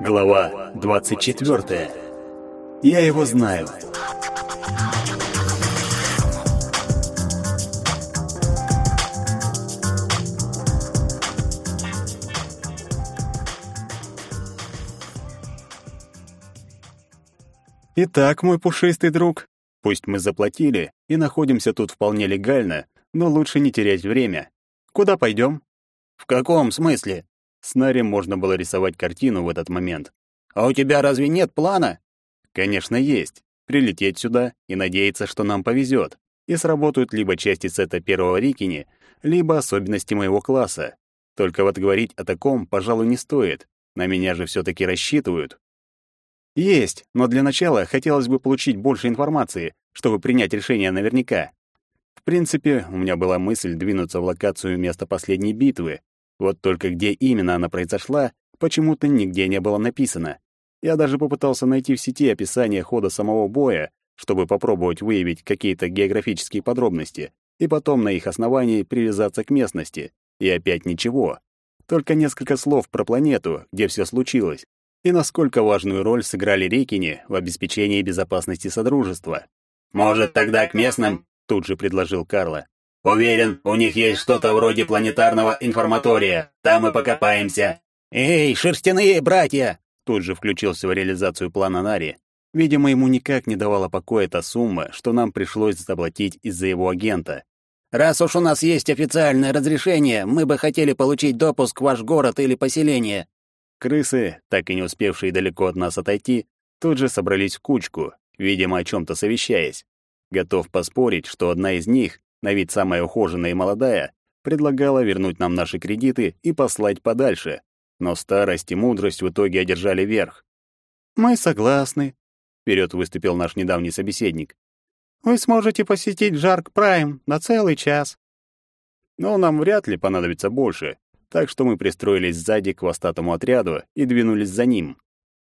Глава 24. Я его знаю. Итак, мой пушистый друг, пусть мы заплатили и находимся тут вполне легально, но лучше не терять время. Куда пойдем? В каком смысле? С Нари можно было рисовать картину в этот момент. «А у тебя разве нет плана?» «Конечно, есть. Прилететь сюда и надеяться, что нам повезет, и сработают либо части сета первого Рикини, либо особенности моего класса. Только вот говорить о таком, пожалуй, не стоит. На меня же все таки рассчитывают». «Есть, но для начала хотелось бы получить больше информации, чтобы принять решение наверняка. В принципе, у меня была мысль двинуться в локацию места последней битвы, вот только где именно она произошла, почему-то нигде не было написано. Я даже попытался найти в сети описание хода самого боя, чтобы попробовать выявить какие-то географические подробности, и потом на их основании привязаться к местности. И опять ничего. Только несколько слов про планету, где все случилось, и насколько важную роль сыграли Рейкини в обеспечении безопасности Содружества. «Может, тогда к местным?» — тут же предложил Карло. Уверен, у них есть что-то вроде планетарного информатория. Там мы покопаемся. Эй, шерстяные братья! Тут же включился в реализацию плана Нари. Видимо, ему никак не давала покоя та сумма, что нам пришлось заплатить из-за его агента. Раз уж у нас есть официальное разрешение, мы бы хотели получить допуск в ваш город или поселение. Крысы, так и не успевшие далеко от нас отойти, тут же собрались в кучку, видимо, о чем то совещаясь. Готов поспорить, что одна из них на вид самая ухоженная и молодая, предлагала вернуть нам наши кредиты и послать подальше. Но старость и мудрость в итоге одержали верх. «Мы согласны», — вперед выступил наш недавний собеседник. «Вы сможете посетить Жарк Прайм на целый час». Но нам вряд ли понадобится больше, так что мы пристроились сзади к хвостатому отряду и двинулись за ним.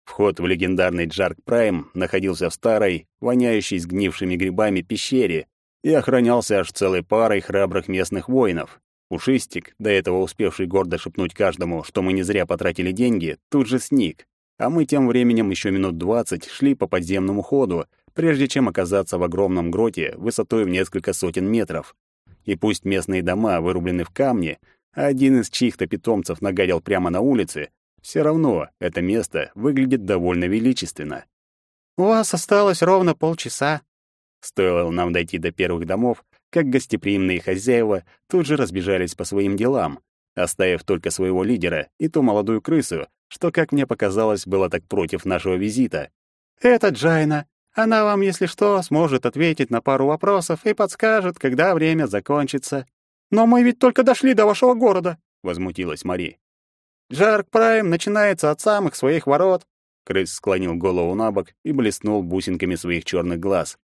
Вход в легендарный Джарк Прайм находился в старой, воняющей сгнившими грибами пещере, и охранялся аж целой парой храбрых местных воинов. Пушистик, до этого успевший гордо шепнуть каждому, что мы не зря потратили деньги, тут же сник. А мы тем временем еще минут двадцать шли по подземному ходу, прежде чем оказаться в огромном гроте высотой в несколько сотен метров. И пусть местные дома вырублены в камне, а один из чьих-то питомцев нагадил прямо на улице, все равно это место выглядит довольно величественно. «У вас осталось ровно полчаса», Стоило нам дойти до первых домов, как гостеприимные хозяева тут же разбежались по своим делам, оставив только своего лидера и ту молодую крысу, что, как мне показалось, было так против нашего визита. «Это Джайна. Она вам, если что, сможет ответить на пару вопросов и подскажет, когда время закончится. Но мы ведь только дошли до вашего города», — возмутилась Мари. «Джарк Прайм начинается от самых своих ворот». Крыс склонил голову на бок и блеснул бусинками своих черных глаз.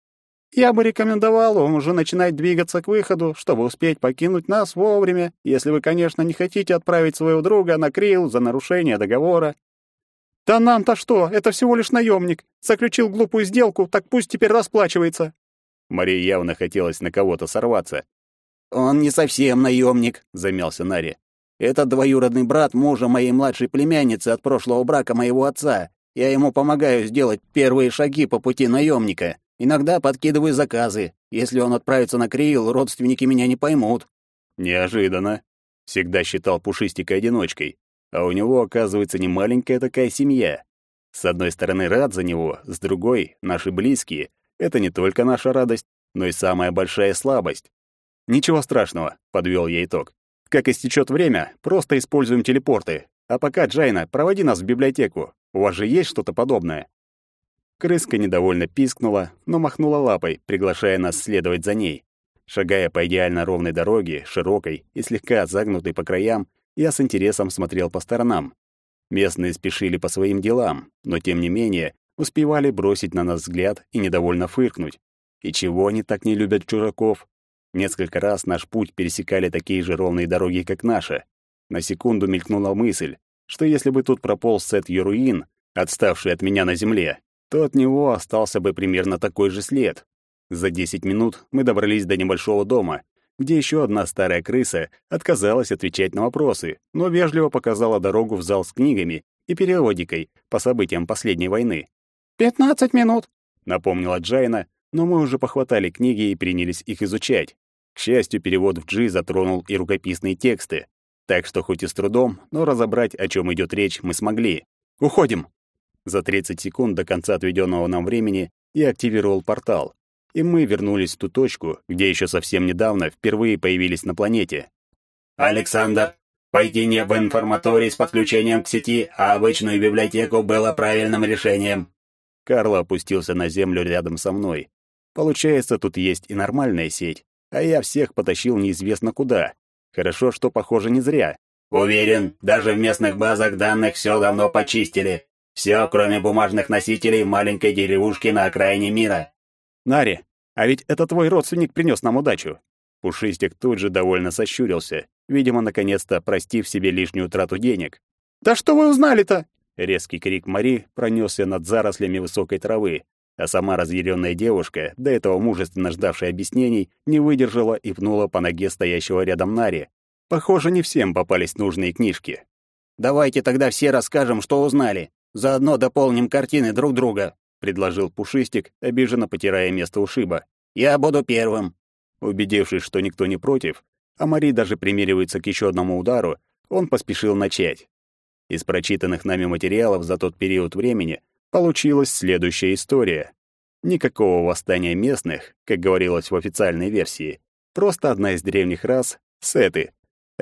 Я бы рекомендовал вам уже начинать двигаться к выходу, чтобы успеть покинуть нас вовремя, если вы, конечно, не хотите отправить своего друга на Крил за нарушение договора. Да нам-то что, это всего лишь наемник. Заключил глупую сделку, так пусть теперь расплачивается. Марии явно хотелось на кого-то сорваться. Он не совсем наемник, замялся Нари. Это двоюродный брат мужа моей младшей племянницы от прошлого брака моего отца. Я ему помогаю сделать первые шаги по пути наемника. Иногда подкидываю заказы. Если он отправится на Криил, родственники меня не поймут». Неожиданно. Всегда считал Пушистика одиночкой. А у него, оказывается, не маленькая такая семья. С одной стороны, рад за него, с другой — наши близкие. Это не только наша радость, но и самая большая слабость. «Ничего страшного», — подвел я итог. «Как истечет время, просто используем телепорты. А пока, Джайна, проводи нас в библиотеку. У вас же есть что-то подобное?» Крыска недовольно пискнула, но махнула лапой, приглашая нас следовать за ней. Шагая по идеально ровной дороге, широкой и слегка загнутой по краям, я с интересом смотрел по сторонам. Местные спешили по своим делам, но тем не менее успевали бросить на нас взгляд и недовольно фыркнуть. И чего они так не любят чужаков? Несколько раз наш путь пересекали такие же ровные дороги, как наша. На секунду мелькнула мысль, что если бы тут прополз Сет Юруин, отставший от меня на земле, то от него остался бы примерно такой же след. За 10 минут мы добрались до небольшого дома, где еще одна старая крыса отказалась отвечать на вопросы, но вежливо показала дорогу в зал с книгами и периодикой по событиям последней войны. «Пятнадцать минут», — напомнила Джайна, но мы уже похватали книги и принялись их изучать. К счастью, перевод в G затронул и рукописные тексты, так что хоть и с трудом, но разобрать, о чем идет речь, мы смогли. «Уходим!» За 30 секунд до конца отведенного нам времени я активировал портал, и мы вернулись в ту точку, где еще совсем недавно впервые появились на планете. «Александр, пойти не в информаторий с подключением к сети, а обычную библиотеку было правильным решением». Карло опустился на землю рядом со мной. Получается, тут есть и нормальная сеть, а я всех потащил неизвестно куда. Хорошо, что, похоже, не зря. Уверен, даже в местных базах данных все давно почистили. Все, кроме бумажных носителей маленькой деревушки на окраине мира. Нари, а ведь это твой родственник принес нам удачу. Пушистик тут же довольно сощурился, видимо, наконец-то простив себе лишнюю трату денег. «Да что вы узнали-то?» Резкий крик Мари пронесся над зарослями высокой травы, а сама разъяренная девушка, до этого мужественно ждавшая объяснений, не выдержала и пнула по ноге стоящего рядом Нари. Похоже, не всем попались нужные книжки. «Давайте тогда все расскажем, что узнали. Заодно дополним картины друг друга», — предложил Пушистик, обиженно потирая место ушиба. «Я буду первым». Убедившись, что никто не против, а Мари даже примеривается к еще одному удару, он поспешил начать. Из прочитанных нами материалов за тот период времени получилась следующая история. Никакого восстания местных, как говорилось в официальной версии, просто одна из древних рас, сеты,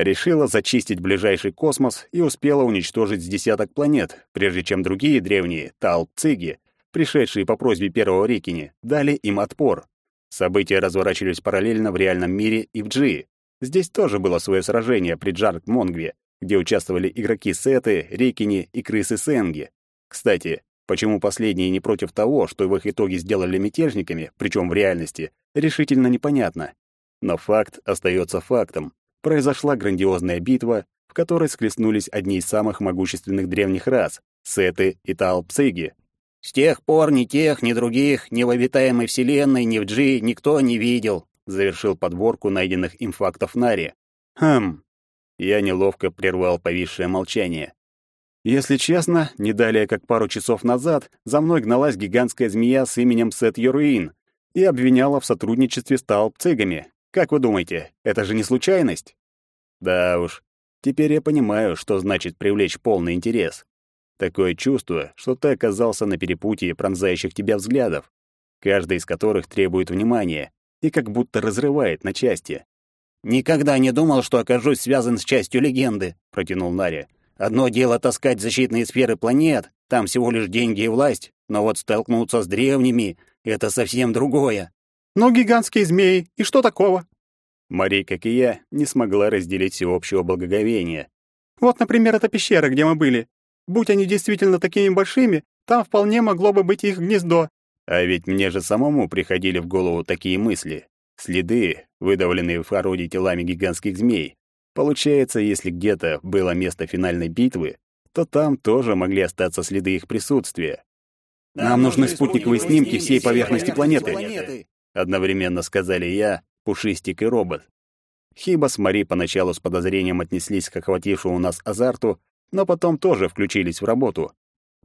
решила зачистить ближайший космос и успела уничтожить с десяток планет, прежде чем другие древние, Талп-Циги, пришедшие по просьбе первого Рикини, дали им отпор. События разворачивались параллельно в реальном мире и в Джи. Здесь тоже было свое сражение при Джарк-Монгве, где участвовали игроки Сеты, Рикини и крысы Сенги. Кстати, почему последние не против того, что в их итоге сделали мятежниками, причем в реальности, решительно непонятно. Но факт остается фактом. Произошла грандиозная битва, в которой склеснулись одни из самых могущественных древних рас — Сеты и Таалпсиги. С тех пор ни тех, ни других, ни в обитаемой вселенной, ни в Джи никто не видел, завершил подборку найденных им фактов Нари. Хм. Я неловко прервал повисшее молчание. Если честно, не далее как пару часов назад за мной гналась гигантская змея с именем Сет Йоруин и обвиняла в сотрудничестве с Таалпцигами. Как вы думаете, это же не случайность? Да уж, теперь я понимаю, что значит привлечь полный интерес. Такое чувство, что ты оказался на перепутье пронзающих тебя взглядов, каждый из которых требует внимания и как будто разрывает на части. «Никогда не думал, что окажусь связан с частью легенды», — протянул Наря. «Одно дело таскать защитные сферы планет, там всего лишь деньги и власть, но вот столкнуться с древними — это совсем другое». «Ну, гигантские змеи, и что такого?» Мари, как и я, не смогла разделить всеобщего благоговения. «Вот, например, эта пещера, где мы были. Будь они действительно такими большими, там вполне могло бы быть их гнездо. А ведь мне же самому приходили в голову такие мысли. Следы, выдавленные в породе телами гигантских змей. Получается, если где-то было место финальной битвы, то там тоже могли остаться следы их присутствия. «Нам нужны спутниковые снимки всей поверхности планеты», одновременно сказали я, Пушистик и робот. Хиба с Мари поначалу с подозрением отнеслись к охватившему нас азарту, но потом тоже включились в работу.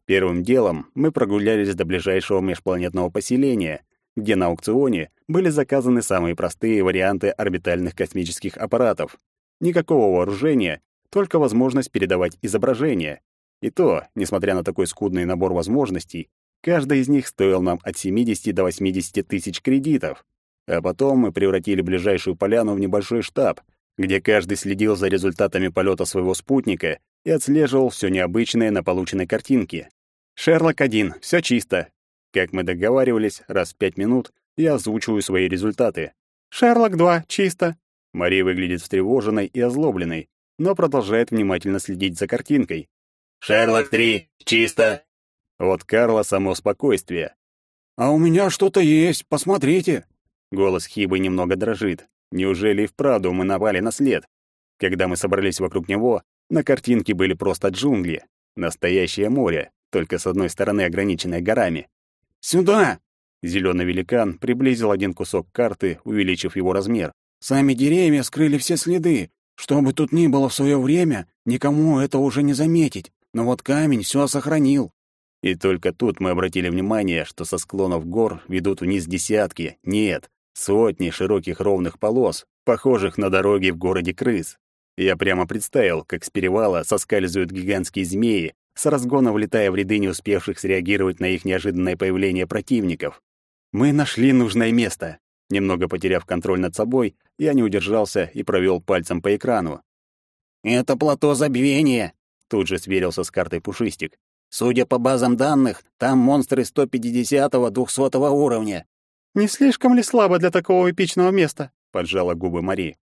Первым делом мы прогулялись до ближайшего межпланетного поселения, где на аукционе были заказаны самые простые варианты орбитальных космических аппаратов. Никакого вооружения, только возможность передавать изображения. И то, несмотря на такой скудный набор возможностей, каждый из них стоил нам от 70 до 80 тысяч кредитов. А потом мы превратили ближайшую поляну в небольшой штаб, где каждый следил за результатами полета своего спутника и отслеживал все необычное на полученной картинке. «Шерлок-1, все чисто». Как мы договаривались, раз в пять минут я озвучиваю свои результаты. «Шерлок-2, чисто». Мария выглядит встревоженной и озлобленной, но продолжает внимательно следить за картинкой. «Шерлок-3, чисто». Вот Карла само спокойствие. «А у меня что-то есть, посмотрите». Голос Хибы немного дрожит. Неужели и вправду мы напали на след? Когда мы собрались вокруг него, на картинке были просто джунгли. Настоящее море, только с одной стороны ограниченное горами. «Сюда!» Зеленый великан приблизил один кусок карты, увеличив его размер. «Сами деревья скрыли все следы. Что бы тут ни было в свое время, никому это уже не заметить. но вот камень все сохранил. И только тут мы обратили внимание, что со склонов гор ведут вниз десятки, нет, сотни широких ровных полос, похожих на дороги в городе крыс. Я прямо представил, как с перевала соскальзывают гигантские змеи, с разгона влетая в ряды не успевших среагировать на их неожиданное появление противников. Мы нашли нужное место. Немного потеряв контроль над собой, я не удержался и провел пальцем по экрану. «Это плато забвения», — тут же сверился с картой Пушистик. Судя по базам данных, там монстры 150-200 уровня. Не слишком ли слабо для такого эпичного места? поджала губы Мари.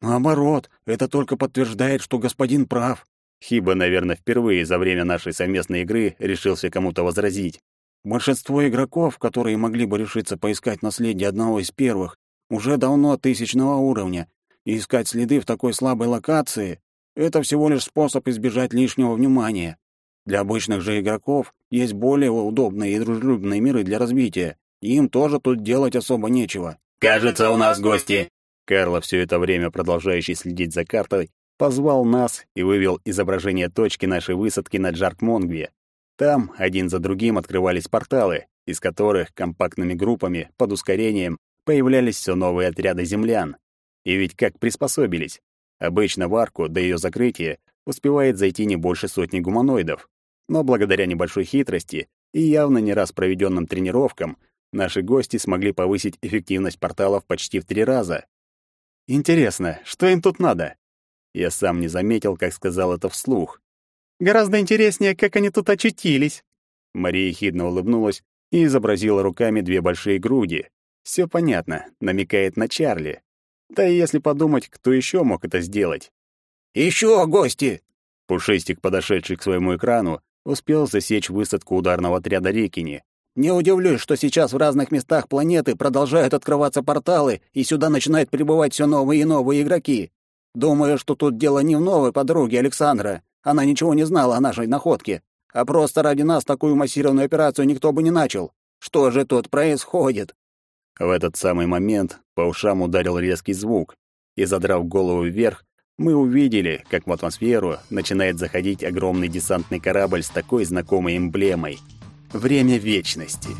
Наоборот, это только подтверждает, что господин прав. Хиба, наверное, впервые за время нашей совместной игры решился кому-то возразить. Большинство игроков, которые могли бы решиться поискать наследие одного из первых, уже давно тысячного уровня, и искать следы в такой слабой локации — это всего лишь способ избежать лишнего внимания. Для обычных же игроков есть более удобные и дружелюбные миры для развития, и им тоже тут делать особо нечего. «Кажется, у нас гости!» Карло, все это время продолжающий следить за картой, позвал нас и вывел изображение точки нашей высадки на Джарк-Монгве. Там один за другим открывались порталы, из которых компактными группами под ускорением появлялись все новые отряды землян. И ведь как приспособились. Обычно в арку до ее закрытия успевает зайти не больше сотни гуманоидов. Но благодаря небольшой хитрости и явно не раз проведенным тренировкам наши гости смогли повысить эффективность порталов почти в три раза. Интересно, что им тут надо? Я сам не заметил, как сказал это вслух. Гораздо интереснее, как они тут очутились. Мария хидно улыбнулась и изобразила руками две большие груди. Все понятно, намекает на Чарли. Да и если подумать, кто еще мог это сделать? Еще гости!» Пушистик, подошедший к своему экрану, успел засечь высадку ударного отряда Рекини. «Не удивлюсь, что сейчас в разных местах планеты продолжают открываться порталы, и сюда начинают прибывать все новые и новые игроки. Думаю, что тут дело не в новой подруге Александра. Она ничего не знала о нашей находке. А просто ради нас такую массированную операцию никто бы не начал. Что же тут происходит?» В этот самый момент по ушам ударил резкий звук, и, задрав голову вверх, мы увидели, как в атмосферу начинает заходить огромный десантный корабль с такой знакомой эмблемой. Время вечности.